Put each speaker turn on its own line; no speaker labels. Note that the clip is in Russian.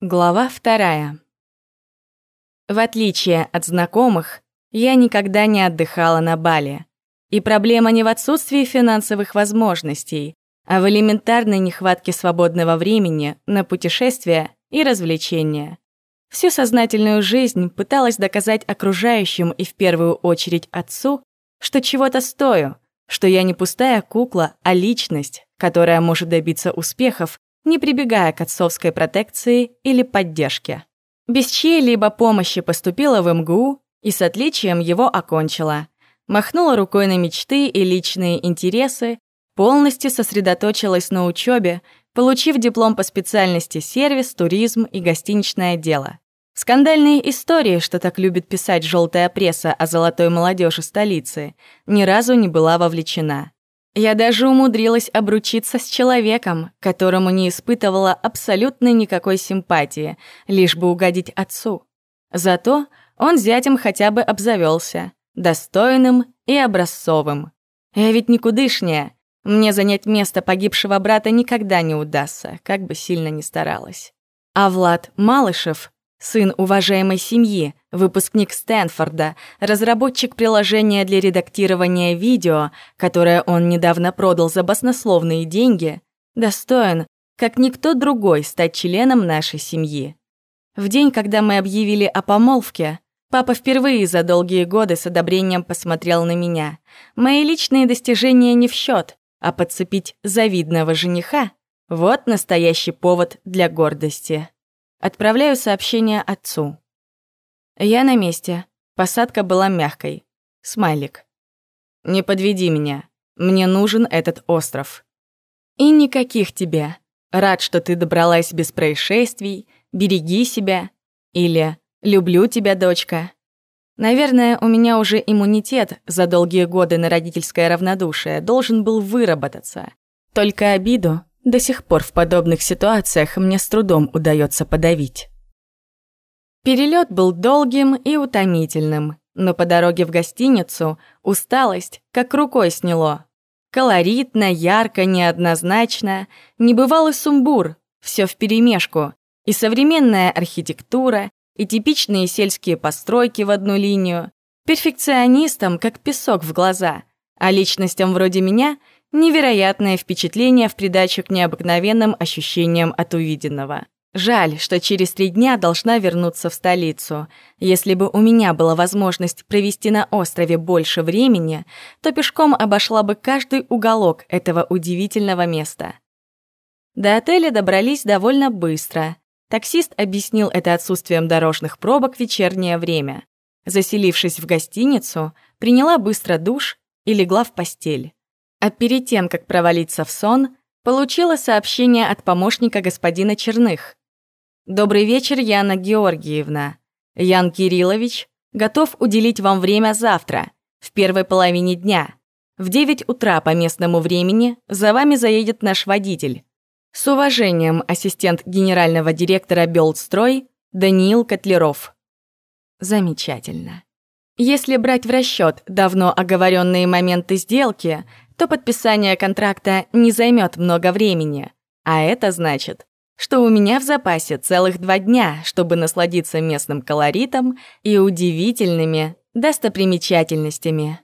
Глава вторая. В отличие от знакомых, я никогда не отдыхала на Бали. И проблема не в отсутствии финансовых возможностей, а в элементарной нехватке свободного времени на путешествия и развлечения. Всю сознательную жизнь пыталась доказать окружающим и в первую очередь отцу, что чего-то стою, что я не пустая кукла, а личность, которая может добиться успехов, не прибегая к отцовской протекции или поддержке. Без чьей-либо помощи поступила в МГУ и с отличием его окончила. Махнула рукой на мечты и личные интересы, полностью сосредоточилась на учебе, получив диплом по специальности сервис, туризм и гостиничное дело. Скандальные истории, что так любит писать желтая пресса о золотой молодежи столицы, ни разу не была вовлечена. Я даже умудрилась обручиться с человеком, которому не испытывала абсолютно никакой симпатии, лишь бы угодить отцу. Зато он зятем хотя бы обзавелся, достойным и образцовым. Я ведь никудышняя. Мне занять место погибшего брата никогда не удастся, как бы сильно ни старалась. А Влад Малышев Сын уважаемой семьи, выпускник Стэнфорда, разработчик приложения для редактирования видео, которое он недавно продал за баснословные деньги, достоин, как никто другой, стать членом нашей семьи. В день, когда мы объявили о помолвке, папа впервые за долгие годы с одобрением посмотрел на меня. Мои личные достижения не в счет, а подцепить завидного жениха — вот настоящий повод для гордости. Отправляю сообщение отцу. Я на месте. Посадка была мягкой. Смайлик. Не подведи меня. Мне нужен этот остров. И никаких тебе. Рад, что ты добралась без происшествий. Береги себя. Или люблю тебя, дочка. Наверное, у меня уже иммунитет за долгие годы на родительское равнодушие должен был выработаться. Только обиду до сих пор в подобных ситуациях мне с трудом удается подавить. Перелет был долгим и утомительным, но по дороге в гостиницу усталость как рукой сняло. Колоритно, ярко, неоднозначно, небывалый сумбур, все вперемешку, и современная архитектура, и типичные сельские постройки в одну линию, перфекционистам как песок в глаза, а личностям вроде меня — Невероятное впечатление в придачу к необыкновенным ощущениям от увиденного. Жаль, что через три дня должна вернуться в столицу. Если бы у меня была возможность провести на острове больше времени, то пешком обошла бы каждый уголок этого удивительного места. До отеля добрались довольно быстро. Таксист объяснил это отсутствием дорожных пробок в вечернее время. Заселившись в гостиницу, приняла быстро душ и легла в постель а перед тем, как провалиться в сон, получила сообщение от помощника господина Черных. «Добрый вечер, Яна Георгиевна. Ян Кириллович готов уделить вам время завтра, в первой половине дня. В 9 утра по местному времени за вами заедет наш водитель. С уважением, ассистент генерального директора Белдстрой Даниил Котлеров». Замечательно. Если брать в расчет давно оговоренные моменты сделки, то подписание контракта не займет много времени. А это значит, что у меня в запасе целых два дня, чтобы насладиться местным колоритом и удивительными достопримечательностями.